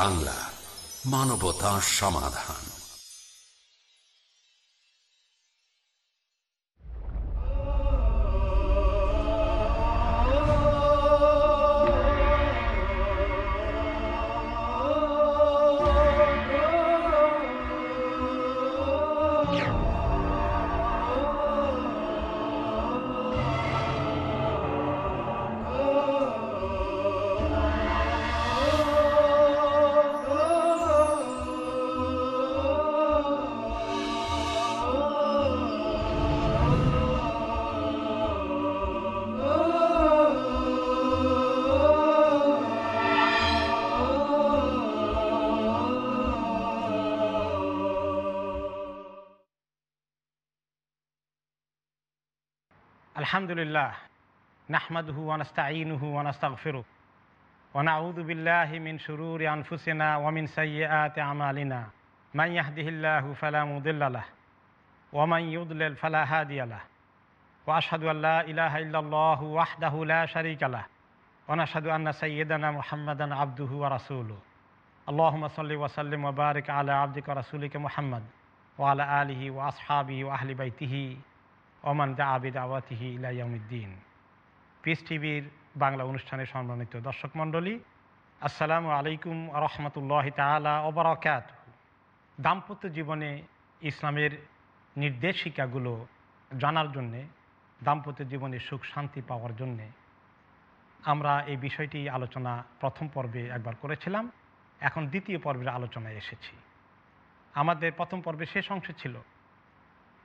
বাংলা মানবতা সমাধান। الحمد لله نحمده ونستعينه ونستغفره ونعوذ بالله من شرور أنفسنا ومن سيئات أعمالنا. من يهده الله فلا مضل له ومن يضلل فلا هادي له. وأشهد أن لا إله إلا الله وحده لا شريك له ونشهد أن سيدنا محمدا عبده ورسوله. اللهم صل وسلم وبارك على عبدك ورسولك محمد وعلى آله وأصحابه وأهل بيته. ওমান দা আবিদ আওয়াতিহি ইলাইয়ামুদ্দিন পিস টিভির বাংলা অনুষ্ঠানে সম্মানিত দর্শক মণ্ডলী, আসসালামু আলাইকুম রহমতুল্লাহ তালা ওবরাকাত দাম্পত্য জীবনে ইসলামের নির্দেশিকাগুলো জানার জন্যে, দাম্পত্য জীবনে সুখ শান্তি পাওয়ার জন্যে আমরা এই বিষয়টি আলোচনা প্রথম পর্বে একবার করেছিলাম, এখন দ্বিতীয় পর্বের আলোচনায় এসেছি। আমাদের প্রথম পর্বে শেষ অংশ ছিল,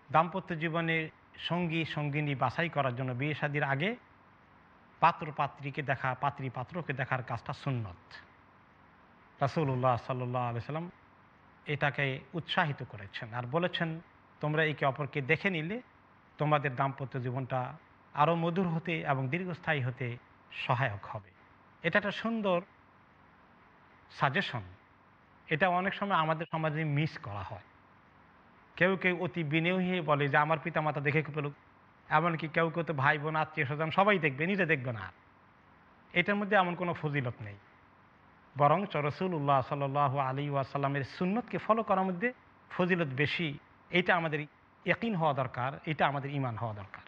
দাম্পত্য জীবনে সঙ্গী, সঙ্গিনী বাছাই করার জন্য বিয়ে শাদির আগে পাত্র পাত্রীকে দেখা, পাত্রী পাত্রকে দেখার কাজটা সুন্নত। রাসুল্লাহ সাল্লাহ আলসালাম এটাকে উৎসাহিত করেছেন আর বলেছেন, তোমরা একে অপরকে দেখে নিলে তোমাদের দাম্পত্য জীবনটা আরও মধুর হতে এবং দীর্ঘস্থায়ী হতে সহায়ক হবে। এটা একটা সুন্দর সাজেশন এটা অনেক সময় আমাদের সমাজে মিস করা হয়। কেউ কেউ অতি বিনয় বলে যে, আমার পিতা মাতা দেখে পেলুক এমনকি কেউ কেউ তো ভাই বোন আত্মীয় স্বজন সবাই দেখবে, নিজে দেখবে না। এটার মধ্যে এমন কোনো ফজিলত নেই। বরং রসুল্লাহ সাল আলী ওয়াসাল্লামের সুন্নতকে ফলো করার মধ্যে ফজিলত বেশি। এটা আমাদের ইয়কিন হওয়া দরকার, এটা আমাদের ইমান হওয়া দরকার।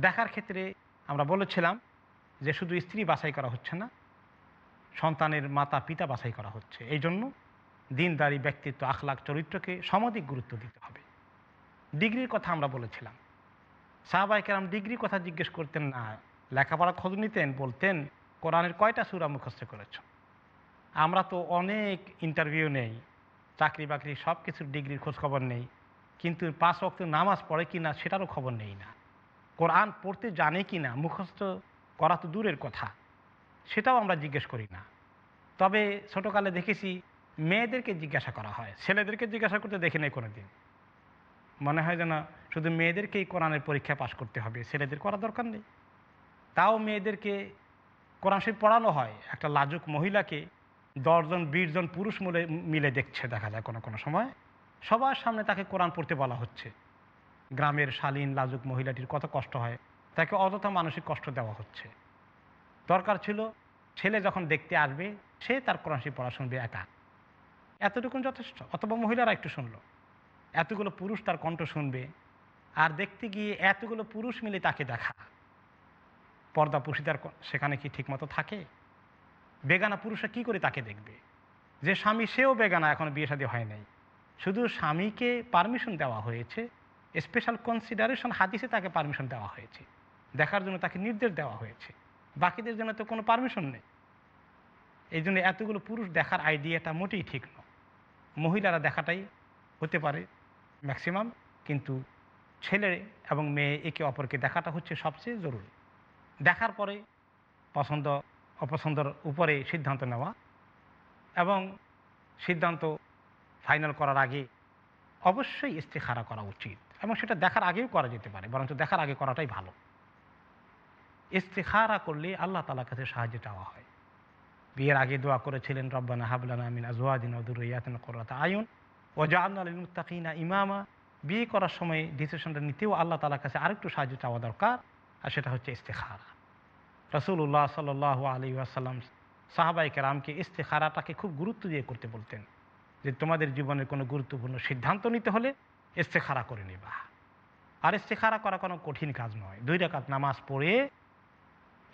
দেখার ক্ষেত্রে আমরা বলেছিলাম যে, শুধু স্ত্রী বাছাই করা হচ্ছে না, সন্তানের মাতা পিতা বাছাই করা হচ্ছে। এই জন্য দিনদারি, ব্যক্তিত্ব, আখলাখ, চরিত্রকে সমাধিক গুরুত্ব দিতে হবে। ডিগ্রির কথা আমরা বলেছিলাম। সাহাবাই কেরাম ডিগ্রির কথা জিজ্ঞেস করতেন, না লেখাপড়া খোঁজ নিতেন? বলতেন, কোরআনের কয়টা সুরা মুখস্থ করেছ? আমরা তো অনেক ইন্টারভিউ নেই চাকরি বাকরি সব কিছুর ডিগ্রির খোঁজখবর নেই, কিন্তু পাঁচ অক্ট নামাজ পড়ে কি না সেটারও খবর নেই না। কোরআন পড়তে জানে কি না, মুখস্থ করা তো দূরের কথা, সেটাও আমরা জিজ্ঞেস করি না। তবে ছোটোকালে দেখেছি মেয়েদেরকে জিজ্ঞাসা করা হয়। ছেলেদেরকে জিজ্ঞাসা করতে দেখি নাই কোনো দিন মনে হয় যেন শুধু মেয়েদেরকেই কোরআনের পরীক্ষা পাশ করতে হবে, ছেলেদের করা দরকার নেই। তাও মেয়েদেরকে কোরআন শরীফ পড়ানো হয়। একটা লাজুক মহিলাকে দশজন, বিশজন পুরুষ মিলে মিলে দেখছে দেখা যায় কোনো কোনো সময়। সবার সামনে তাকে কোরআন পড়তে বলা হচ্ছে। গ্রামের শালীন, লাজুক মহিলাটির কত কষ্ট হয়, তাকে অযথা মানসিক কষ্ট দেওয়া হচ্ছে। দরকার ছিল, ছেলে যখন দেখতে আসবে, সে তার কোরআন শরীফ পড়া শুনবে একা। এতটুকুন যথেষ্ট? অথবা মহিলারা একটু শুনলো। এতগুলো পুরুষ তার কণ্ঠ শুনবে আর দেখতে গিয়ে এতগুলো পুরুষ মিলে তাকে দেখা। পর্দা পুষিদার সেখানে কি ঠিকমতো থাকে? বেগানা পুরুষরা কি করে তাকে দেখবে? যে স্বামী সেও বেগানা, এখনও বিয়ে শাদী হয় নাই। শুধু স্বামীকে পারমিশন দেওয়া হয়েছে স্পেশাল কনসিডারেশন হাদিসে তাকে পারমিশন দেওয়া হয়েছে। দেখার জন্য তাকে নির্দেশ দেওয়া হয়েছে। বাকিদের জন্য তো কোনো পারমিশন নেই। এই জন্য এতগুলো পুরুষ দেখার আইডিয়াটা মোটেই ঠিক নয়। মহিলারা দেখাটাই হতে পারে ম্যাক্সিমাম কিন্তু ছেলে এবং মেয়ে একে অপরকে দেখাটা হচ্ছে সবচেয়ে জরুরি। দেখার পরে পছন্দ, অপছন্দর উপরে সিদ্ধান্ত নেওয়া এবং সিদ্ধান্ত ফাইনাল করার আগে অবশ্যই ইস্তেখারা করা উচিত এবং সেটা দেখার আগেও করা যেতে পারে, বরঞ্চ দেখার আগে করাটাই ভালো। ইস্তেখারা করলে আল্লাহ তালার কাছে সাহায্য চাওয়া হয়। বিয়ের আগে দোয়া করেছিলেন, রব্বানা হাবলানা আমিন আজওয়াদিন অদুরিয়াতিন করতা আয়ুন ও জাহান্নালিমুত্তাকিনা ইমামা। বিয়ে করার সময় ডিসিশনটা নিতেও আল্লাহ তালার কাছে আরেকটু সাহায্য চাওয়া দরকার, আর সেটা হচ্ছে ইস্তেখারা। রসুল্লাহ সাল আলী আসাল্লাম সাহাবাই রামকে ইস্তেখারাটাকে খুব গুরুত্ব দিয়ে করতে বলতেন যে, তোমাদের জীবনের কোনো গুরুত্বপূর্ণ সিদ্ধান্ত নিতে হলে ইস্তেখারা করে নেবা। আর ইস্তেখারা করা কোনো কঠিন কাজ নয়। দুই রাকাত নামাজ পড়ে,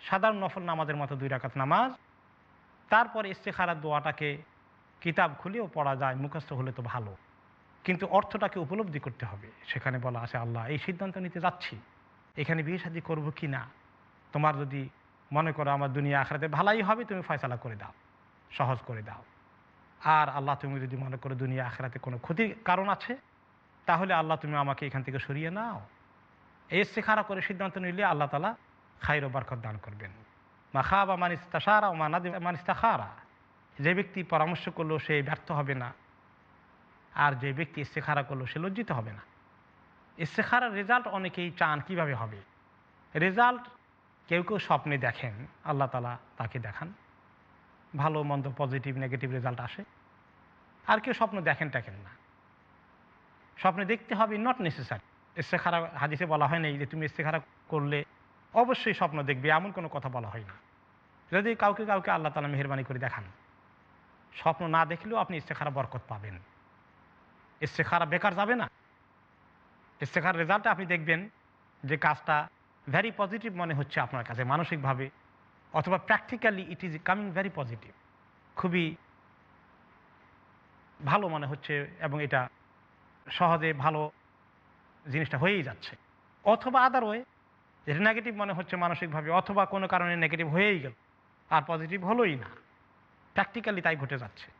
সাধারণ নফল নামাজের মতো দুই রাকাত নামাজ তারপরে ইস্তেখারার দোয়াটাকে কিতাব খুলেও পড়া যায়, মুখস্থ হলে তো ভালো। কিন্তু অর্থটাকে উপলব্ধি করতে হবে। সেখানে বলা আছে, আল্লাহ, এই সিদ্ধান্ত নিতে যাচ্ছি। এখানে বিয়ে শাদী করব কি না? তোমার যদি মনে করো আমার দুনিয়া আখড়াতে ভালাই হবে, তুমি ফয়সালা করে দাও, সহজ করে দাও। আর আল্লাহ, তুমি যদি মনে করো দুনিয়া আখড়াতে কোনো ক্ষতির কারণ আছে, তাহলে আল্লাহ, তুমি আমাকে এখান থেকে সরিয়ে নাও। এই শেখারা করে সিদ্ধান্ত নিলে আল্লাহ তালা খাইর বারকত দান করবেন। মা খা বা মানিস তাসারা ও মানা মানিস তাখারা যে ব্যক্তি পরামর্শ করল সে ব্যর্থ হবে না। আর যে ব্যক্তি ইস্তেখারা করল সে লজ্জিত হবে না। ইস্তেখারার রেজাল্ট অনেকেই চান কীভাবে হবে? রেজাল্ট কেউ কেউ স্বপ্নে দেখেন, আল্লাহ তালা তাকে দেখান। ভালো, মন্দ পজিটিভ নেগেটিভ রেজাল্ট আসে। আর কেউ স্বপ্ন দেখেন টাকেন না। স্বপ্নে দেখতে হবে নট নেসেসারি ইস্তেখারা হাদিসে বলা হয় নাই যে তুমি ইস্তেখারা করলে অবশ্যই স্বপ্ন দেখবে, এমন কোনো কথা বলা হয় না যদি কাউকে কাউকে আল্লাহ তালা মেহরবানি করে দেখান, স্বপ্ন না দেখলেও আপনি ইস্তেখারা বরকত পাবেন। ইস্তেখারা বেকার যাবে না। ইস্তেখার রেজাল্টে আপনি দেখবেন যে কাজটা ভেরি পজিটিভ মনে হচ্ছে আপনার কাছে মানসিকভাবে, অথবা practically it is coming very positive খুবই ভালো মনে হচ্ছে এবং এটা সহজে ভালো জিনিসটা হয়েই যাচ্ছে। অথবা আদার ওয়ে যেটা নেগেটিভ মনে হচ্ছে মানসিকভাবে, অথবা কোনো কারণে নেগেটিভ হয়েই গেল। আর পজিটিভ হলোই না। প্র্যাকটিক্যালি তাই ঘটে যাচ্ছে।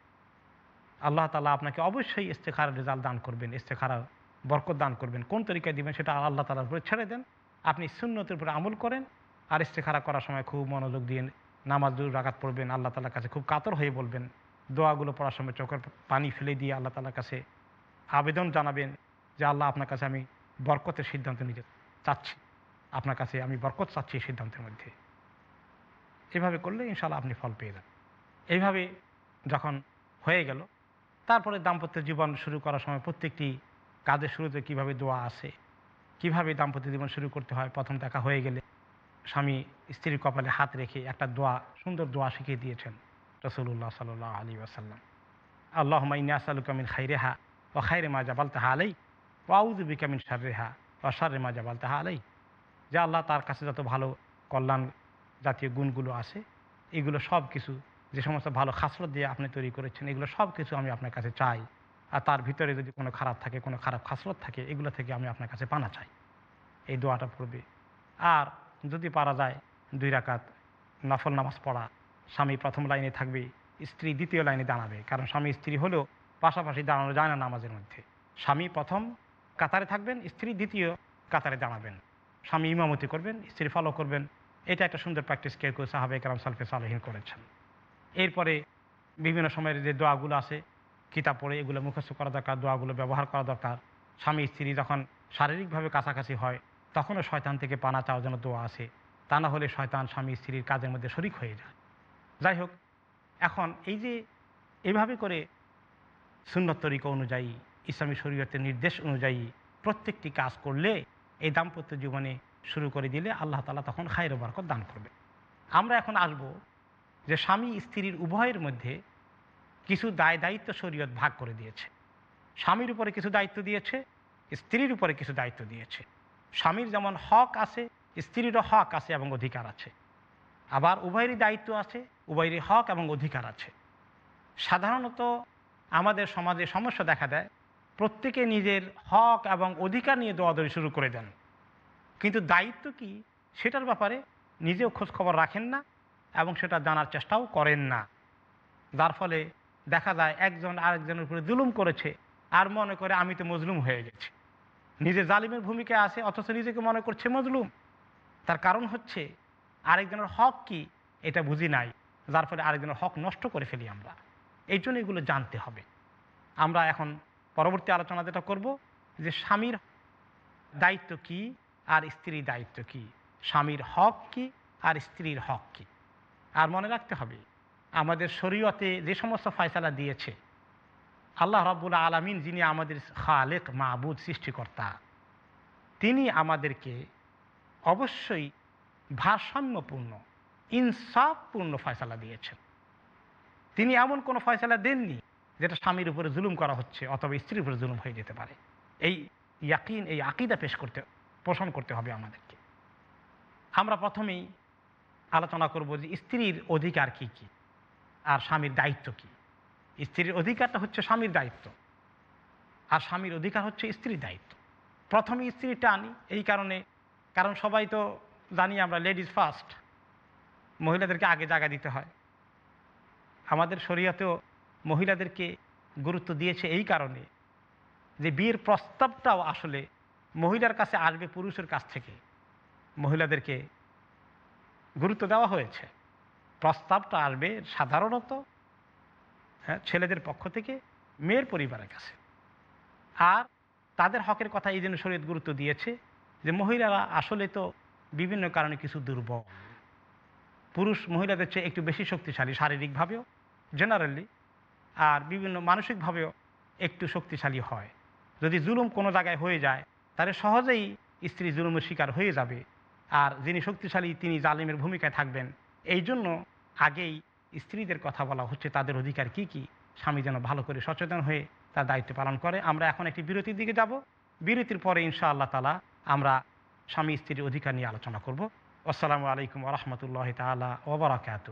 আল্লাহ তালা আপনাকে অবশ্যই ইস্তেখার রেজাল্ট দান করবেন, ইস্তেখারার বরকত দান করবেন। কোন তরিকায় দিবেন সেটা আল্লাহ তালার উপরে ছেড়ে দেন। আপনি সুন্নতের উপরে আমল করেন আর ইস্তেখারা করার সময় খুব মনোযোগ দিয়ে নামাজ দূর রাগাত পড়বেন। আল্লাহ তালার কাছে খুব কাতর হয়ে বলবেন। দোয়াগুলো পড়ার সময় চোখের পানি ফেলে দিয়ে আল্লাহ তালার কাছে আবেদন জানাবেন যে আল্লাহ আপনার কাছে আমি বরকতের সিদ্ধান্ত নিতে চাচ্ছি। আপনার কাছে আমি বরকত চাচ্ছি এই সিদ্ধান্তের মধ্যে। এভাবে করলে ইনশাল্লাহ আপনি ফল পেয়ে যান এইভাবে যখন হয়ে গেল, তারপরে দাম্পত্য জীবন শুরু করার সময় প্রত্যেকটি কাজের শুরুতে কীভাবে দোয়া আসে কীভাবে দাম্পত্য জীবন শুরু করতে হয়, প্রথম দেখা হয়ে গেলে স্বামী স্ত্রীর কপালে হাত রেখে একটা দোয়া, সুন্দর দোয়া শিখিয়ে দিয়েছেন রসুল্লাহ সাল আলী আসাল্লাম আল্লাহ মাইনে আসালুকামিন খাইরেহা ও খাইরে মা জাবাল তাহা আলাই ও আউজুবিকামিন সারেহা ও সারে মা জাবাল তাহা আলাই যে আল্লাহ তার কাছে যত ভালো কল্যাণ জাতীয় গুণগুলো আছে, এগুলো সব কিছু, যে সমস্ত ভালো খাসরত দিয়ে আপনি তৈরি করেছেন, এগুলো সব কিছু আমি আপনার কাছে চাই। আর তার ভিতরে যদি কোনো খারাপ থাকে, কোনো খারাপ খাসরত থাকে, এগুলো থেকে আমি আপনার কাছে পানা চাই। এই দোয়াটা পড়বে। আর যদি পারা যায় দুই রাকাত নফল নামাজ পড়া, স্বামী প্রথম লাইনে থাকবে, স্ত্রী দ্বিতীয় লাইনে দাঁড়াবে। কারণ স্বামী স্ত্রী হলেও পাশাপাশি দাঁড়ানো যায় না নামাজের মধ্যে। স্বামী প্রথম কাতারে থাকবেন, স্ত্রী দ্বিতীয় কাতারে দাঁড়াবেন। স্বামী ইমামতি করবেন, স্ত্রী ফলো করবেন। এটা একটা সুন্দর প্র্যাকটিস কেউ কেউ সাহাবে কালাম সালফে সালহীন করেছেন। এরপরে বিভিন্ন সময়ের যে দোয়াগুলো আছে, কিতাব পড়ে এগুলো মুখস্থ করা দরকার, দোয়াগুলো ব্যবহার করা দরকার। স্বামী, স্ত্রী যখন শারীরিকভাবে কাছাকাছি হয়, তখনও শয়তান থেকে পানা চাওয়ার জন্য দোয়া আছে। তা না হলে শয়তান স্বামী, স্ত্রীর কাজের মধ্যে শরিক হয়ে যায়। যাই হোক, এখন এই যে এভাবে করে সুন্নত তরিকা অনুযায়ী, ইসলামী শরীয়তের নির্দেশ অনুযায়ী প্রত্যেকটি কাজ করলে এই দাম্পত্য জীবনে শুরু করে দিলে আল্লাহ তালা তখন খায়ের বরকত দান করবে। আমরা এখন আসব যে স্বামী স্ত্রীর উভয়ের মধ্যে কিছু দায় দায়িত্ব শরীয়ত ভাগ করে দিয়েছে। স্বামীর উপরে কিছু দায়িত্ব দিয়েছে, স্ত্রীর উপরে কিছু দায়িত্ব দিয়েছে। স্বামীর যেমন হক আছে, স্ত্রীরও হক আছে এবং অধিকার আছে। আবার উভয়েরই দায়িত্ব আছে, উভয়েরই হক এবং অধিকার আছে। সাধারণত আমাদের সমাজে সমস্যা দেখা দেয় প্রত্যেকে নিজের হক এবং অধিকার নিয়ে দোয়াদৌড়ি শুরু করে দেন। কিন্তু দায়িত্ব কি? সেটার ব্যাপারে নিজেও খোঁজখবর রাখেন না এবং সেটা জানার চেষ্টাও করেন না। যার ফলে দেখা যায় একজন আরেকজনের উপরে জুলুম করেছে আর মনে করে, আমি তো মজলুম হয়ে গেছি। নিজে জালিমের ভূমিকা আছে, অথচ নিজেকে মনে করছে মজলুম। তার কারণ হচ্ছে, আরেকজনের হক কি? এটা বুঝি নাই। যার ফলে আরেকজনের হক নষ্ট করে ফেলি আমরা। এই জন্য এগুলো জানতে হবে। আমরা এখন পরবর্তী আলোচনা যেটা করব, যে স্বামীর দায়িত্ব কি আর স্ত্রীর দায়িত্ব কি? স্বামীর হক কি আর স্ত্রীর হক কি? আর মনে রাখতে হবে, আমাদের শরীয়তে যে সমস্ত ফয়সালা দিয়েছে, আল্লাহ রব্বুল আলমিন যিনি আমাদের খালেক মাহবুদ সৃষ্টিকর্তা, তিনি আমাদেরকে অবশ্যই ভারসাম্যপূর্ণ, ইনসাফপূর্ণ ফয়সালা দিয়েছেন। তিনি এমন কোনো ফয়সালা দেননি যেটা স্বামীর উপরে জুলুম করা হচ্ছে অথবা স্ত্রীর উপরে জুলুম হয়ে যেতে পারে। এই ইয়াকিন, এই আকিদা পেশ করতে, পোষণ করতে হবে আমাদেরকে। আমরা প্রথমেই আলোচনা করব যে স্ত্রীর অধিকার কি কি, আর স্বামীর দায়িত্ব কি। স্ত্রীর অধিকারটা হচ্ছে স্বামীর দায়িত্ব, আর স্বামীর অধিকার হচ্ছে স্ত্রীর দায়িত্ব। প্রথমে স্ত্রীটা আনি এই কারণে, কারণ সবাই তো জানি আমরা লেডিজ ফার্স্ট মহিলাদেরকে আগে জায়গা দিতে হয়। আমাদের শরীয়তেও মহিলাদেরকে গুরুত্ব দিয়েছে এই কারণে যে বিয়ের প্রস্তাবটাও আসলে মহিলার কাছে আসবে পুরুষের কাছ থেকে। মহিলাদেরকে গুরুত্ব দেওয়া হয়েছে। প্রস্তাবটা আসবে সাধারণত হ্যাঁ ছেলেদের পক্ষ থেকে মেয়ের পরিবারের কাছে। আর তাদের হকের কথা এই জন্য শরীয়ত গুরুত্ব দিয়েছে যে মহিলারা আসলে তো বিভিন্ন কারণে কিছু দুর্বল। পুরুষ মহিলাদের চেয়ে একটু বেশি শক্তিশালী শারীরিকভাবেও জেনারেলি আর বিভিন্ন মানসিকভাবেও একটু শক্তিশালী হয়। যদি জুলুম কোনো জায়গায় হয়ে যায়, তাহলে সহজেই স্ত্রী জুলুমের শিকার হয়ে যাবে। আর যিনি শক্তিশালী, তিনি জালিমের ভূমিকায় থাকবেন। এই জন্য আগেই স্ত্রীদের কথা বলা হচ্ছে, তাদের অধিকার কি কি? স্বামী যেন ভালো করে সচেতন হয়ে তার দায়িত্ব পালন করে। আমরা এখন একটি বিরতির দিকে যাব। বিরতির পরে ইনশা আল্লাহ তালা আমরা স্বামী স্ত্রীর অধিকার নিয়ে আলোচনা করব। আসসালামু আলাইকুম রহমতুল্লাহ তালা ওবরাকাত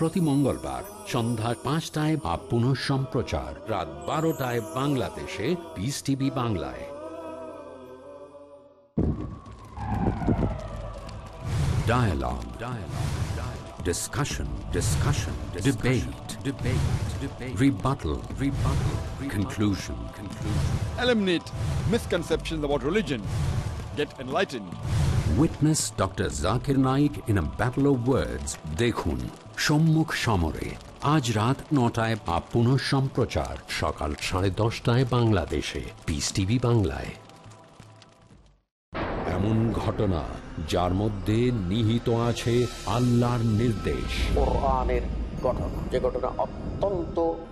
প্রতি মঙ্গলবার সন্ধ্যা পাঁচটায় বা পুনঃ সম্প্রচার রাত বারোটায় বাংলাদেশে পিস টিভি বাংলায় Dialogue. Dialogue. Dialogue. Discussion. Discussion. Debate. Debate. Debate. Rebuttal. Rebuttal. Rebuttal. Conclusion. Conclusion. eliminate misconceptions about religion, get enlightened. Witness doctor Zakir Naik in a battle of words. দেখুন সম্মুখ সমরে আজ রাত নটায় বা পুনঃ সম্প্রচার সকাল সাড়ে দশটায় বাংলাদেশে পিস টিভি বাংলায় এমন ঘটনা যার মধ্যে নিহিত আছে আল্লাহর নির্দেশ যে ঘটনা অত্যন্ত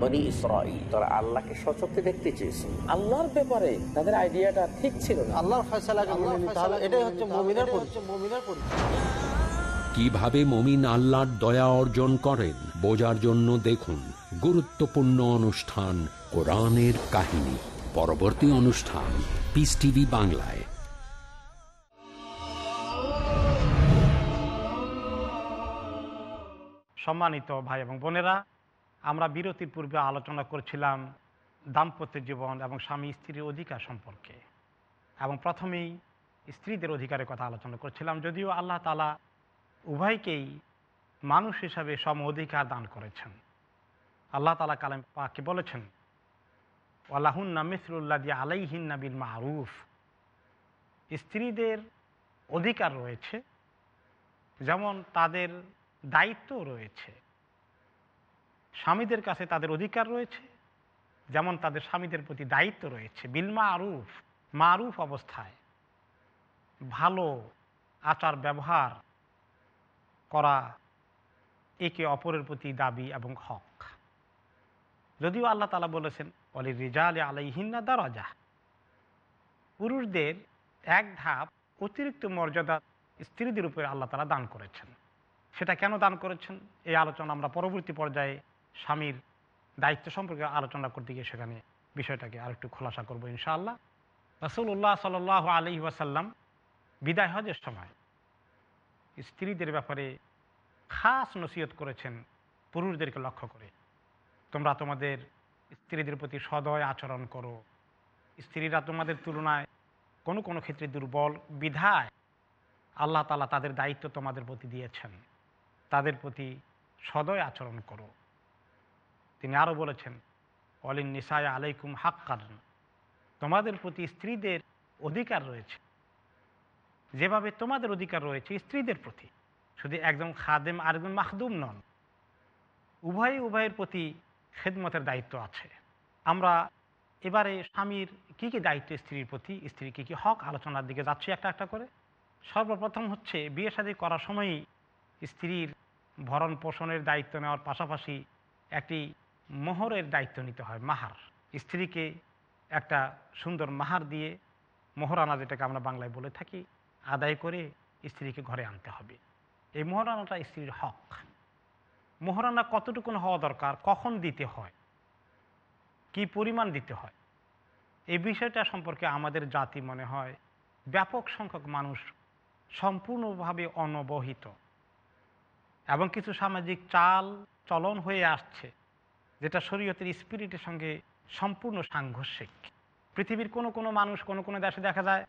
বনি ইসরাইল তারা আল্লাহকে সচক্ষে দেখতে চেয়েছিল আল্লাহর ব্যাপারে তাদের আইডিয়াটা ঠিক ছিল না। আল্লাহর ফয়সালাকে মেনে নিতে হবে এটাই হচ্ছে মুমিনের পরিচয় মুমিনের পরিচয়। কীভাবে মমিন আল্লাহর দয়া অর্জন করেন বোঝার জন্য দেখুন গুরুত্বপূর্ণ অনুষ্ঠান কোরআনের কাহিনী। পরবর্তী অনুষ্ঠান পিস টিভি বাংলায়। সম্মানিত ভাই এবং বোনেরা আমরা বিরতির পূর্বে আলোচনা করছিলাম দাম্পত্য জীবন এবং স্বামী স্ত্রীর অধিকার সম্পর্কে এবং প্রথমেই স্ত্রীদের অধিকারের কথা আলোচনা করছিলাম, যদিও আল্লাহ তালা উভয়কেই মানুষ হিসাবে সম অধিকার দান করেছেন। আল্লাহ তালা কালাম পাকে বলেছেন আল্লাহুন্না মিসরুল্লাহ দিয়ে আলাইহিন্না বিল মারুফ। স্ত্রীদের অধিকার রয়েছে, যেমন তাদের দায়িত্ব রয়েছে। স্বামীদের কাছে তাদের অধিকার রয়েছে, যেমন তাদের স্বামীদের প্রতি দায়িত্ব রয়েছে। বিলমা আরুফ মারুফ অবস্থায় ভালো আচার ব্যবহার করা একে অপরের প্রতি দাবি এবং হক। যদিও আল্লাহ তালা বলেছেন অলি রিজাল আলাইহিন্না দরজা। পুরুষদের এক ধাপ অতিরিক্ত মর্যাদা স্ত্রীদের উপরে আল্লাহ তালা দান করেছেন। সেটা কেন দান করেছেন? এই আলোচনা আমরা পরবর্তী পর্যায়ে স্বামীর দায়িত্ব সম্পর্কে আলোচনা করতে গিয়ে সেখানে বিষয়টাকে আরেকটু খোলাসা করব ইনশাআল্লাহ। রসুল্লাহ সাল আলি ওয়াসাল্লাম বিদায় হজের সময় স্ত্রীদের ব্যাপারে খাস নসিহত করেছেন পুরুষদেরকে লক্ষ্য করে। তোমরা তোমাদের স্ত্রীদের প্রতি সদয় আচরণ করো। স্ত্রীরা তোমাদের তুলনায় কোনো কোনো ক্ষেত্রে দুর্বল বিধায় আল্লাহ তালা তাদের দায়িত্ব তোমাদের প্রতি দিয়েছেন। তাদের প্রতি সদয় আচরণ করো। তিনি আরও বলেছেন, অলিন নিসায় আলাইকুম হাক্কার তোমাদের প্রতি স্ত্রীদের অধিকার রয়েছে। যেভাবে তোমাদের অধিকার রয়েছে স্ত্রীদের প্রতি। শুধু একজন খাদেম আর একজন মাহদুম নন, উভয় উভয়ের প্রতি খেদমতের দায়িত্ব আছে। আমরা এবারে স্বামীর কী কী দায়িত্ব স্ত্রীর প্রতি স্ত্রীর কী কী হক আলোচনার দিকে যাচ্ছি একটা একটা করে। সর্বপ্রথম হচ্ছে বিয়ে শাদী করার সময়ই স্ত্রীর ভরণ পোষণের দায়িত্ব নেওয়ার পাশাপাশি একটি মোহরের দায়িত্ব নিতে হয়, মাহার। স্ত্রীকে একটা সুন্দর মাহার দিয়ে মোহরানা যেটাকে আমরা বাংলায় বলে থাকি, আদায় করে স্ত্রীকে ঘরে আনতে হবে। এই মোহরানাটা স্ত্রীর হক। মোহরানা কতটুকুন হওয়া দরকার, কখন দিতে হয়, কি পরিমাণ দিতে হয়, এই বিষয়টা সম্পর্কে আমাদের জাতি মনে হয় ব্যাপক সংখ্যক মানুষ সম্পূর্ণভাবে অনবহিত এবং কিছু সামাজিক চাল চলন হয়ে আসছে। যেটা শরীয়তের স্পিরিটের সঙ্গে সম্পূর্ণ সাংঘর্ষিক। পৃথিবীর কোনো কোনো মানুষ কোনো কোনো দেশে দেখা যায়,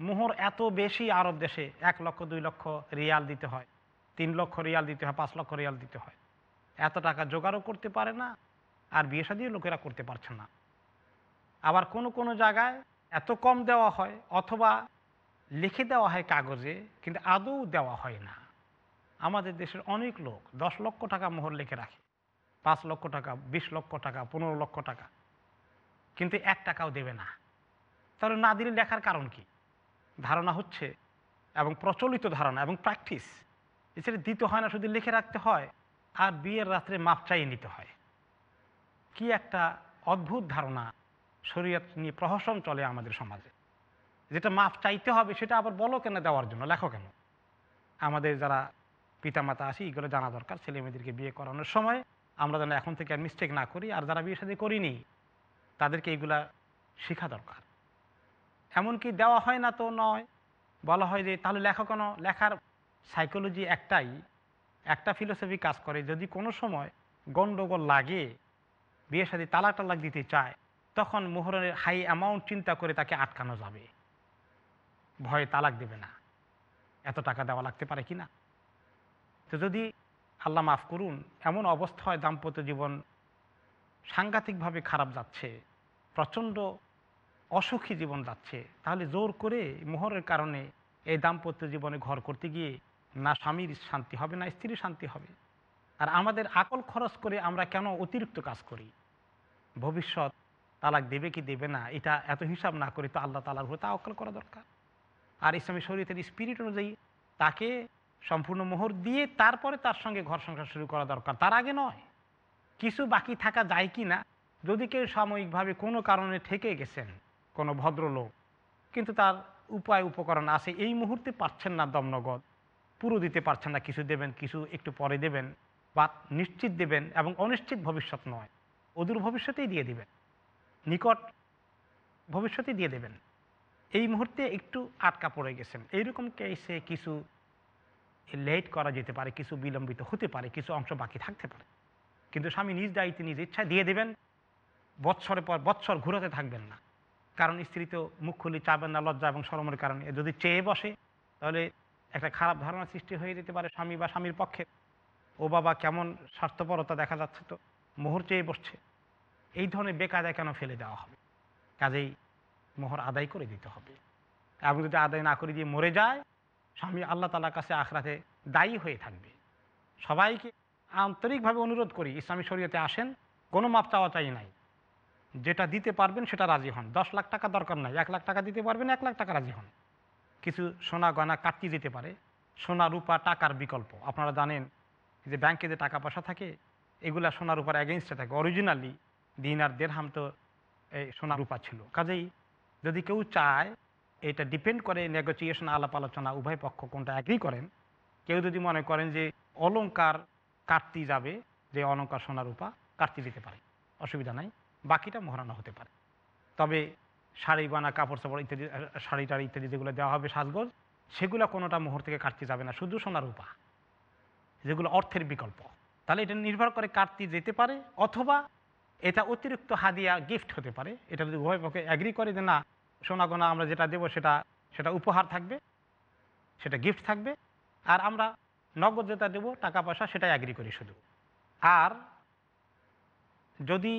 মোহর এত বেশি আরব দেশে এক লক্ষ, দুই লক্ষ রিয়াল দিতে হয়, তিন লক্ষ রিয়াল দিতে হয়, পাঁচ লক্ষ রিয়াল দিতে হয়। এত টাকা জোগাড়ও করতে পারে না আর বিয়ে শাদিও লোকেরা করতে পারছে না। আবার কোনো কোনো জায়গায় এত কম দেওয়া হয় অথবা লিখে দেওয়া হয় কাগজে, কিন্তু আদৌ দেওয়া হয় না। আমাদের দেশের অনেক লোক দশ লক্ষ টাকা মোহর লিখে রাখে। পাঁচ লক্ষ টাকা, বিশ লক্ষ টাকা, পনেরো লক্ষ টাকা। কিন্তু এক টাকাও দেবে না। তাহলে না দিলে লেখার কারণ কি? ধারণা হচ্ছে এবং প্রচলিত ধারণা এবং প্র্যাকটিস। এছাড়া দিতে হয় না, শুধু লিখে রাখতে হয় আর বিয়ের রাত্রে মাপ চাইয়ে নিতে হয়। কি একটা অদ্ভুত ধারণা শরীয়ত নিয়ে প্রহসন চলে আমাদের সমাজে। যেটা মাপ চাইতে হবে, সেটা আবার বলো কেন দেওয়ার জন্য? লেখো কেন? আমাদের যারা পিতামাতা আসি এগুলো জানা দরকার। ছেলে মেয়েদেরকে বিয়ে করানোর সময় আমরা যেন এখন থেকে আর মিস্টেক না করি, আর যারা বিয়ে সাথে করিনি, তাদেরকে এইগুলা শেখা দরকার। এমনকি দেওয়া হয় না তো নয়, বলা হয় যে তাহলে লেখো কেন লেখার সাইকোলজি একটাই, একটা ফিলোসফি কাজ করে, যদি কোনো সময় গণ্ডগোল লাগে বিয়ে সাথে তালাক টালাক দিতে চায়, তখন মোহরের হাই অ্যামাউন্ট চিন্তা করে তাকে আটকানো যাবে। ভয়ে তালাক দেবে না। এত টাকা দেওয়া লাগতে পারে কি না তো যদি আল্লাহ মাফ করুন, এমন অবস্থা হয় দাম্পত্য জীবন সাংঘাতিকভাবে খারাপ যাচ্ছে, প্রচণ্ড অসুখী জীবন যাচ্ছে। তাহলে জোর করে মোহরের কারণে এই দাম্পত্য জীবনে ঘর করতে গিয়ে না স্বামীর শান্তি হবে, না স্ত্রীর শান্তি হবে। আর আমাদের আকল খরচ করে আমরা কেন অতিরিক্ত কাজ করি? ভবিষ্যৎ তালাক দেবে কি দেবে না, এটা এত হিসাব না করে তো আল্লাহ তালার উপরে তাওয়াক্কাল করা দরকার। আর ইসলামী শরীয়তের স্পিরিট অনুযায়ী তাকে সম্পূর্ণ মোহর দিয়ে তারপরে তার সঙ্গে ঘর সংসার শুরু করা দরকার। তার আগে নয়। কিছু বাকি থাকা যায় কি না? যদি কেউ সাময়িকভাবে কোনো কারণে ঠেকে গেছেন, কোনো ভদ্রলোক, কিন্তু তার উপায় উপকরণ আছে, এই মুহূর্তে পারছেন না দমনগদ পুরো দিতে পারছেন না, কিছু দেবেন, কিছু একটু পরে দেবেন, বা নিশ্চিত দেবেন এবং অনিশ্চিত ভবিষ্যৎ নয়। অদূর ভবিষ্যতেই দিয়ে দিবেন। নিকট ভবিষ্যতে দিয়ে দেবেন। এই মুহূর্তে একটু আটকা পড়ে গেছেন। এইরকম কেসে কিছু লেট করা যেতে পারে, কিছু বিলম্বিত হতে পারে, কিছু অংশ বাকি থাকতে পারে। কিন্তু স্বামী নিজ দায়িত্বে, নিজ ইচ্ছায় দিয়ে দেবেন, বৎসরের পর বৎসর ঘুরাতে থাকবেন না। কারণ স্ত্রী তো মুখ খুলি চাবেন না লজ্জা এবং শরমের কারণে। যদি চেয়ে বসে, তাহলে একটা খারাপ ধারণা সৃষ্টি হয়ে যেতে পারে স্বামী বা স্বামীর পক্ষে। ও বাবা কেমন স্বার্থপরতা দেখা যাচ্ছে তো, মোহর চেয়ে বসছে। এই ধরনের বেকায়দায় কেন ফেলে দেওয়া হবে? কাজেই মোহর আদায় করে দিতে হবে। এবং যদি আদায় না করে দিয়ে মরে যায় স্বামী আল্লাহ তালার কাছে আখরাতে দায়ী হয়ে থাকবে। সবাইকে আন্তরিকভাবে অনুরোধ করি, ইসলামী শরীয়তে আসেন, কোনো মাপ চাওয়া চাই নাই। যেটা দিতে পারবেন সেটা রাজি হন। দশ লাখ টাকা দরকার নাই, এক লাখ টাকা দিতে পারবেন, এক লাখ টাকা রাজি হন। কিছু সোনা গয়না কাটতে দিতে পারে। সোনা, রূপা, টাকার বিকল্প। আপনারা জানেন যে ব্যাংকে যে টাকা পয়সা থাকে, এগুলা সোনা, রূপার অ্যাগেনস্টে থাকে। অরিজিনালি দিন আর দেড়হাম তো এই সোনা, রূপা ছিল। কাজেই যদি কেউ চায় এটা ডিপেন্ড করে নেগোসিয়েশন আলাপ আলোচনা, উভয় পক্ষ কোনটা অ্যাগ্রি করেন। কেউ যদি মনে করেন যে অলঙ্কার কাটতি যাবে, যে অলংকার সোনা রূপা, কাটতি দিতে পারে, অসুবিধা নাই, বাকিটা মহারানা হতে পারে। তবে শাড়ি বানা, কাপড় চাপড় ইত্যাদি শাড়ি টাড়ি ইত্যাদি যেগুলো দেওয়া হবে, সাজগোজ, সেগুলো কোনোটা মোহর থেকে কাটতে যাবে না, শুধু সোনা রূপা, যেগুলো অর্থের বিকল্প। তাহলে এটা নির্ভর করে কাটতি যেতে পারে, অথবা এটা অতিরিক্ত হাদিয়া গিফট হতে পারে। এটা যদি উভয় পক্ষে অ্যাগ্রি করে যে না সোনা গোনা আমরা যেটা দেবো সেটা সেটা উপহার থাকবে, সেটা গিফট থাকবে, আর আমরা নগদ যেটা দেবো, টাকা পয়সা সেটাই অ্যাগ্রি করি শুধু। আর যদি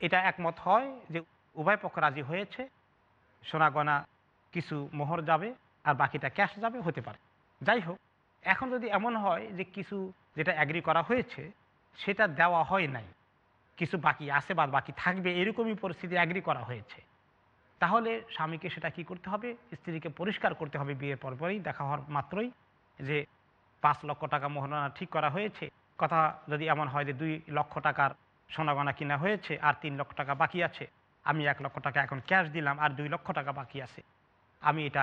এটা একমত হয় যে উভয় পক্ষ রাজি হয়েছে সোনা গয়না কিছু মোহর যাবে আর বাকিটা ক্যাশ যাবে, হতে পারে। যাই হোক, এখন যদি এমন হয় যে কিছু যেটা অ্যাগ্রি করা হয়েছে, সেটা দেওয়া হয় নাই, কিছু বাকি আছে বা বাকি থাকবে, এরকমই পরিস্থিতি অ্যাগ্রি করা হয়েছে। তাহলে স্বামীকে সেটা কি করতে হবে? স্ত্রীকে পরিষ্কার করতে হবে বিয়ের পরপরই। দেখা হওয়ার মাত্রই যে পাঁচ লক্ষ টাকা মোহরানা ঠিক করা হয়েছে। কথা যদি এমন হয় যে দুই লক্ষ টাকার সোনাগনা কিনা হয়েছে আর তিন লক্ষ টাকা বাকি আছে, আমি এক লক্ষ টাকা এখন ক্যাশ দিলাম আর দুই লক্ষ টাকা বাকি আছে। আমি এটা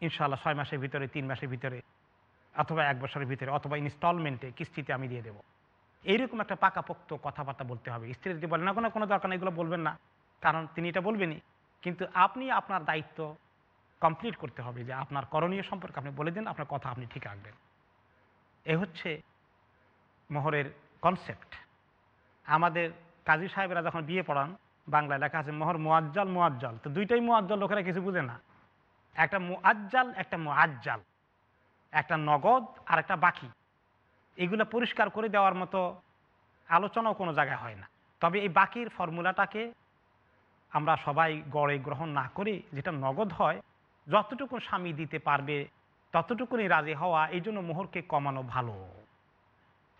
ইনশাল্লাহ ছয় মাসের ভিতরে, তিন মাসের ভিতরে অথবা এক বছরের ভিতরে অথবা ইনস্টলমেন্টে কিস্তিতে আমি দিয়ে দেবো। এইরকম একটা পাকাপোক্ত কথাবার্তা বলতে হবে। স্ত্রী যদি বলে না কোনো কোনো দরকার এগুলো বলবেন না। কারণ তিনি এটা বলবেনই। কিন্তু আপনি আপনার দায়িত্ব কমপ্লিট করতে হবে যে আপনার করণীয় সম্পর্কে আপনি বলে দিন, আপনার কথা আপনি ঠিক রাখবেন। এ হচ্ছে মোহরের কনসেপ্ট আমাদের কাজী সাহেবরা যখন বিয়ে পড়ান, বাংলায় লেখা আছে মোহর মোয়াজ্জাল মোয়াজ্জাল তো দুইটাই মোয়াজ্জাল লোকেরা কিছু বুঝে না। একটা মোয়াজ্জাল একটা মোয়াজ্জাল একটা নগদ আর একটা বাকি। এগুলো পরিষ্কার করে দেওয়ার মতো আলোচনাও কোনো জায়গায় হয় না। তবে এই বাকির ফর্মুলাটাকে আমরা সবাই গড়ে গ্রহণ না করে যেটা নগদ হয়, যতটুকু স্বামী দিতে পারবে, ততটুকুনি রাজি হওয়া এই জন্য মোহরকে কমানো ভালো।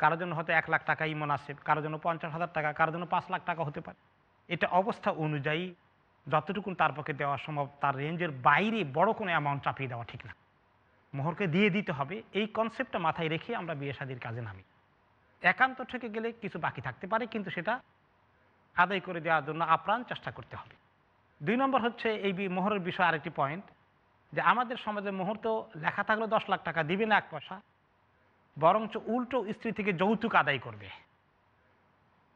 কারও জন্য হয়তো এক লাখ টাকাই মনাসেব কারও জন্য পঞ্চাশ হাজার টাকা, কারও জন্য পাঁচ লাখ টাকা হতে পারে। এটা অবস্থা অনুযায়ী যতটুকুন তার পক্ষে দেওয়া সম্ভব, তার রেঞ্জের বাইরে বড় কোনো অ্যামাউন্ট চাপিয়ে দেওয়া ঠিক না। মোহরকে দিয়ে দিতে হবে, এই কনসেপ্টটা মাথায় রেখে আমরা বিয়ে শাদির কাজে নামি। একান্ত থেকে গেলে কিছু বাকি থাকতে পারে, কিন্তু সেটা আদায় করে দেওয়ার জন্য আপ্রাণ চেষ্টা করতে হবে। দুই নম্বর হচ্ছে এই মোহরের বিষয়ে আরেকটি পয়েন্ট যে আমাদের সমাজে মোহর তো লেখা থাকলে দশ লাখ টাকা দিবে না এক পয়সা, বরঞ্চ উল্টো স্ত্রী থেকে যৌতুক আদায় করবে।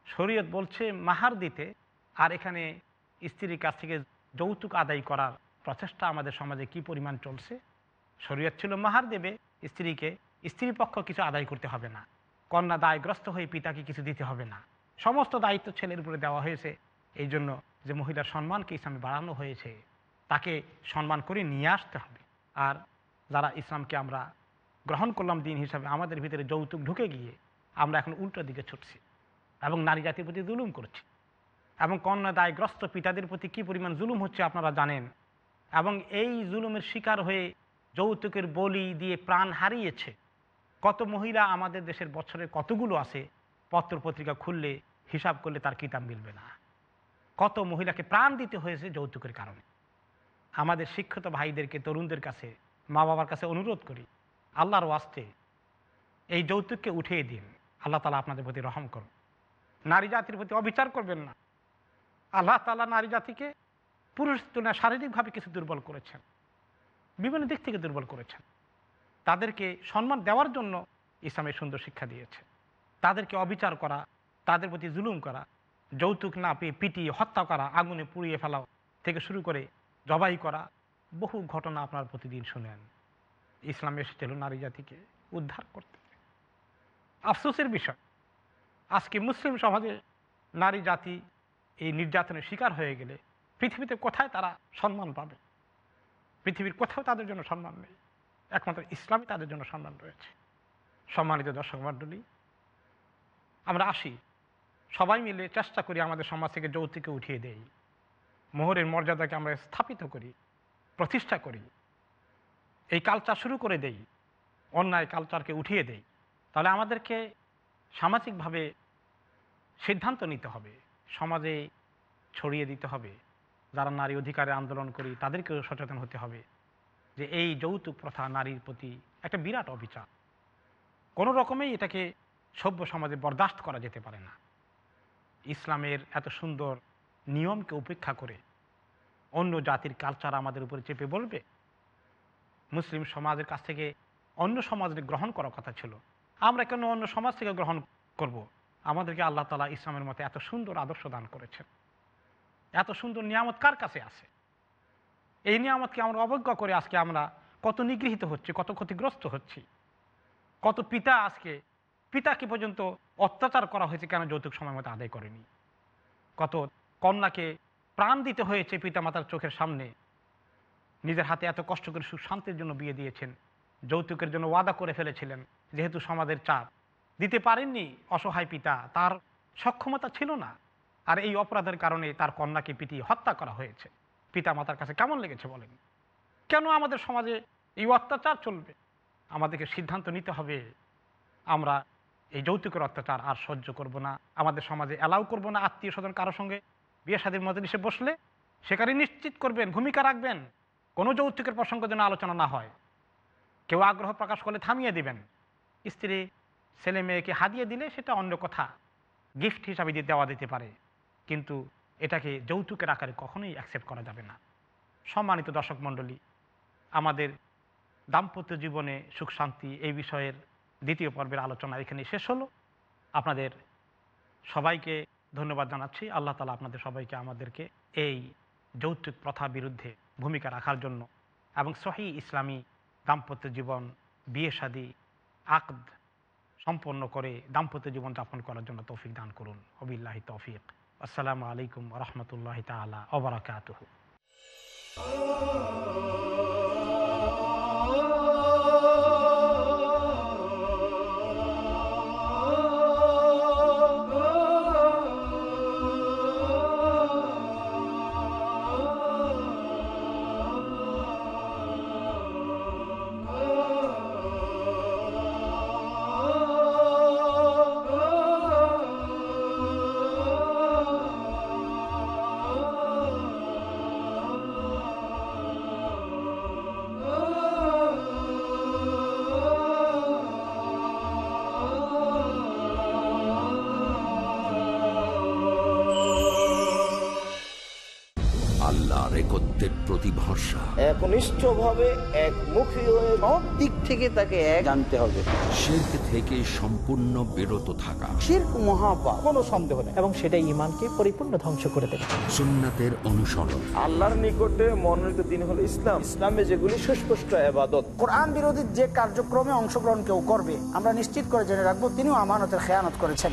শরীয়ত বলছে, মাহার দিতে আর এখানে স্ত্রীর কাছ থেকে যৌতুক আদায় করার প্রচেষ্টা আমাদের সমাজে কি পরিমাণ চলছে? শরীয়ত ছিল মাহার দেবে, স্ত্রীকে, স্ত্রীর পক্ষ কিছু আদায় করতে হবে না। কন্যা দায়গ্রস্ত হয়ে পিতাকে কিছু দিতে হবে না। সমস্ত দায়িত্ব ছেলের উপরে দেওয়া হয়েছে। এই জন্য যে মহিলার সম্মানকে ইসলামে বাড়ানো হয়েছে, তাকে সম্মান করে নিয়ে আসতে হবে। আর যারা ইসলামকে আমরা গ্রহণ করলাম দিন হিসাবে, আমাদের ভিতরে যৌতুক ঢুকে গিয়ে আমরা এখন উল্টো দিকে ছুটছি এবং নারী জাতির প্রতি জুলুম করছি। এবং কন্যা দায়গ্রস্ত পিতাদের প্রতি কী পরিমাণ জুলুম হচ্ছে আপনারা জানেন? এবং এই জুলুমের শিকার হয়ে যৌতুকের বলি দিয়ে প্রাণ হারিয়েছে। কত মহিলা আমাদের দেশের বছরে কতগুলো আছে পত্র পত্রিকা খুললে, হিসাব করলে তার কিতাব মিলবে না। কত মহিলাকে প্রাণ দিতে হয়েছে যৌতুকের কারণে। আমাদের শিক্ষিত ভাইদেরকে, তরুণদের কাছে মা বাবার কাছে অনুরোধ করি, আল্লাহর ওয়াস্তে এই যৌতুককে উঠিয়ে দিন। আল্লাহ তালা আপনাদের প্রতি রহম করুন। নারী জাতির প্রতি অবিচার করবেন না। আল্লাহ তালা নারী জাতিকে পুরুষ তুলনায় শারীরিকভাবে কিছু দুর্বল করেছেন। বিভিন্ন দিক থেকে দুর্বল করেছেন। তাদেরকে সম্মান দেওয়ার জন্য ইসলামের সুন্দর শিক্ষা দিয়েছে। তাদেরকে অবিচার করা, তাদের প্রতি জুলুম করা, যৌতুক না পেয়ে পিটিয়ে হত্যা করা, আগুনে পুড়িয়ে ফেলা থেকে শুরু করে জবাই করা, বহু ঘটনা আপনার প্রতিদিন শুনেন। ইসলাম এসেছিল নারী জাতিকে উদ্ধার করতে। আফসোসের বিষয়, আজকে মুসলিম সমাজে নারী জাতি এই নির্যাতনের শিকার হয়ে গেলে পৃথিবীতে কোথায় তারা সম্মান পাবে? পৃথিবীর কোথাও তাদের জন্য সম্মান নেই। একমাত্র ইসলামই তাদের জন্য সম্মান রয়েছে। সম্মানিত দর্শক মণ্ডলী আমরা আসি। সবাই মিলে চেষ্টা করি আমাদের সমাজ থেকে যৌতুকে উঠিয়ে দেই। মোহরের মর্যাদাকে আমরা স্থাপিত করি, প্রতিষ্ঠা করি। এই কালচার শুরু করে দেই, অন্যায় কালচারকে উঠিয়ে দেই। তাহলে আমাদেরকে সামাজিকভাবে সিদ্ধান্ত নিতে হবে। সমাজে ছড়িয়ে দিতে হবে। যারা নারী অধিকারে আন্দোলন করি, তাদেরকেও সচেতন হতে হবে যে এই যৌতুক প্রথা নারীর প্রতি একটা বিরাট অবিচার। কোনো রকমেই এটাকে সভ্য সমাজে বরদাস্ত করা যেতে পারে না। ইসলামের এত সুন্দর নিয়মকে উপেক্ষা করে অন্য জাতির কালচার আমাদের উপরে চেপে বলবে? মুসলিম সমাজের কাছ থেকে অন্য সমাজকে গ্রহণ করার কথা ছিল। আমরা কেন অন্য সমাজ থেকে গ্রহণ করব। আমাদেরকে আল্লাহ তালা ইসলামের মতো এত সুন্দর আদর্শ দান করেছেন। এত সুন্দর নিয়ামত কার কাছে আছে? এই নিয়ামতকে আমরা অবজ্ঞা করে আজকে আমরা কত নিগৃহীত হচ্ছে, কত ক্ষতিগ্রস্ত হচ্ছি। কত পিতা আজকে পিতাকে পর্যন্ত অত্যাচার করা হয়েছে কেন যৌতুক সময় মতো আদায় করেনি? কত কন্যাকে প্রাণ দিতে হয়েছে পিতামাতার চোখের সামনে। নিজের হাতে এত কষ্ট করে সুখ শান্তির জন্য বিয়ে দিয়েছেন। যৌতুকের জন্য ওয়াদা করে ফেলেছিলেন, যেহেতু সমাজের চাপ। দিতে পারেননি অসহায় পিতা, তার সক্ষমতা ছিল না। আর এই অপরাধের কারণে তার কন্যাকে পিটিয়ে হত্যা করা হয়েছে। পিতা মাতার কাছে কেমন লেগেছে বলেন? কেন আমাদের সমাজে এই অত্যাচার চলবে? আমাদেরকে সিদ্ধান্ত নিতে হবে। আমরা এই যৌতুকের অত্যাচার আর সহ্য করব না। আমাদের সমাজে অ্যালাউ করব না আত্মীয় স্বজন কারোর সঙ্গে। বিয়ে শাদীর মজলিসে বসলে সেখানে নিশ্চিত করবেন, ভূমিকা রাখবেন। কোনো যৌতুকের প্রসঙ্গ যেন আলোচনা না হয়। কেউ আগ্রহ প্রকাশ করলে থামিয়ে দিবেন। স্ত্রী, ছেলে মেয়েকে হাদিয়ে দিলে সেটা অন্য কথা। গিফট হিসাবে দিয়ে দেওয়া দিতে পারে। কিন্তু এটাকে যৌতুকের আকারে কখনোই অ্যাকসেপ্ট করা যাবে না। সম্মানিত দর্শক মণ্ডলী, আমাদের দাম্পত্য জীবনে সুখ শান্তি এই বিষয়ের দ্বিতীয় পর্বের আলোচনা এখানে শেষ হলো। আপনাদের সবাইকে ধন্যবাদ জানাচ্ছি। আল্লাহ তালা আপনাদের সবাইকে আমাদেরকে এই যৌতুক প্রথা বিরুদ্ধে ভূমিকা রাখার জন্য এবং সহি ইসলামী দাম্পত্য জীবন, বিয়ে শাদী, আকদ সম্পন্ন করে দাম্পত্য জীবন যাপন করার জন্য তৌফিক দান করুন। অবিল্লাহি তৌফিক। আসসালামু আলাইকুম রহমতুল্লাহ তালা ওবরাকাতুহ আল্লাহর ভরসা একনিষ্ঠভাবে একমুখী হয়ে সব দিক থেকে তাকে এক জানতে হবে। শির্ক থেকে সম্পূর্ণ বিরত থাকা। শির্ক মহাপাপ। কোনো সন্দেহ নেই। এবং সেটা ইমানকে পরিপূর্ণ ধ্বংস করে দেবে। সুন্নাতের অনুসরণ। আল্লাহর নিকটে মনোনীত দিন হলো ইসলাম। ইসলামে যেগুলি সুস্পষ্ট আবাদত কোরআন বিরোধী যে কার্যক্রমে অংশগ্রহণ কেউ করবে আমরা নিশ্চিত করে জেনে রাখব তিনিও আমানতের খেয়ানত করেছেন।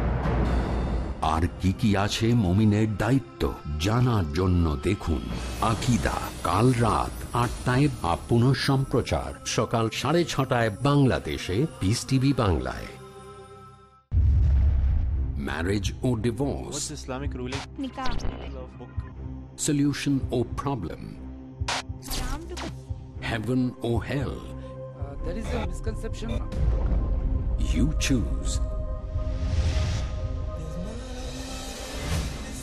আর কি কি আছে মমিনের দায়িত্ব জানার জন্য দেখুন। আকিদা কাল রাত আটটায় বা সম্প্রচার সকাল সাড়ে ছটায় বাংলাদেশে পিস টিভি বাংলায়। ম্যারেজ ও ডিভোর্স ইসলামিক সলিউশন ও problem heaven O help You choose